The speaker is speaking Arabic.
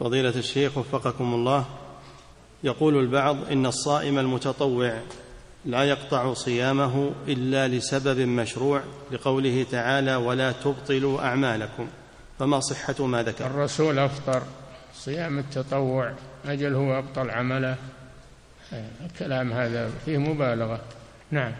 فضيلة الشيخ وفقكم الله يقول البعض إن الصائم المتطوع لا يقطع صيامه إلا لسبب مشروع لقوله تعالى ولا تبطلوا أعمالكم فما صحة ما ذكر؟ الرسول أفطر صيام التطوع أجل هو أبطل عمله. إيه، الكلام هذا فيه مبالغة. نعم.